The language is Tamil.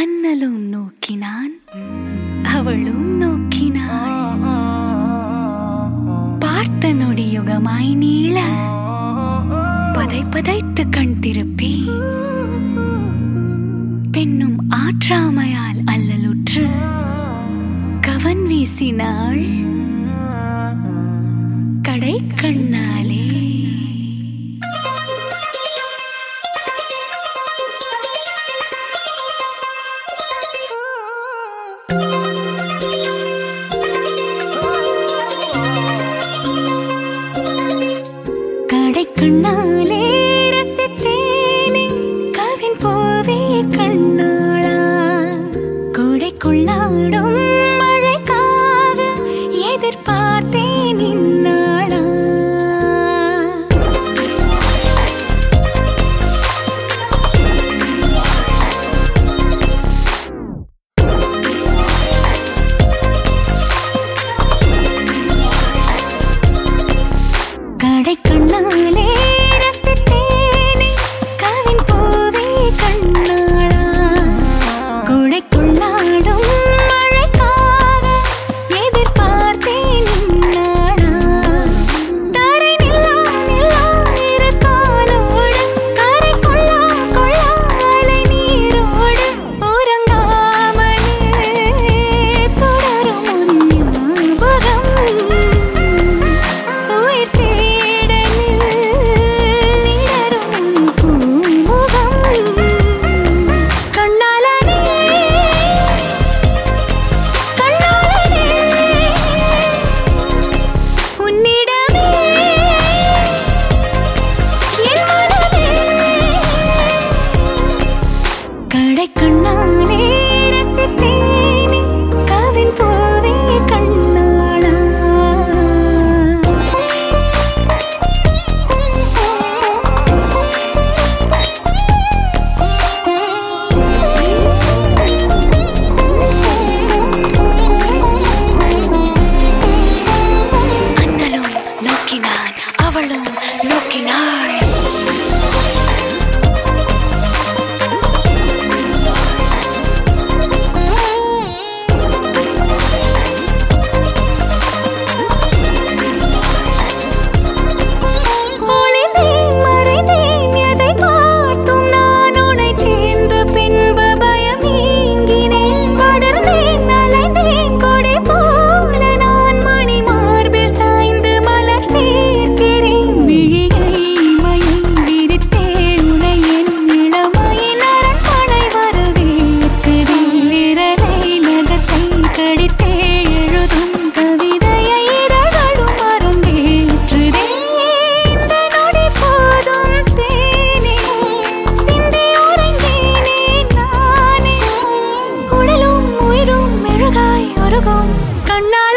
அண்ணலும் நோக்கினான் அவளும் நோக்கினாள். பார்த்த நொடியுகமாய் நீள பதை பதைத்து கண் திருப்பி பெண்ணும் ஆற்றாமையால் அல்லலுற்று கவன் வீசினாள். கடை கண்ணாலே கண்ணாலே ரசித்தேனே. கவின் போவே கண்ணாளா. கோடைக்குள்ளாடும் கடை கண்ணா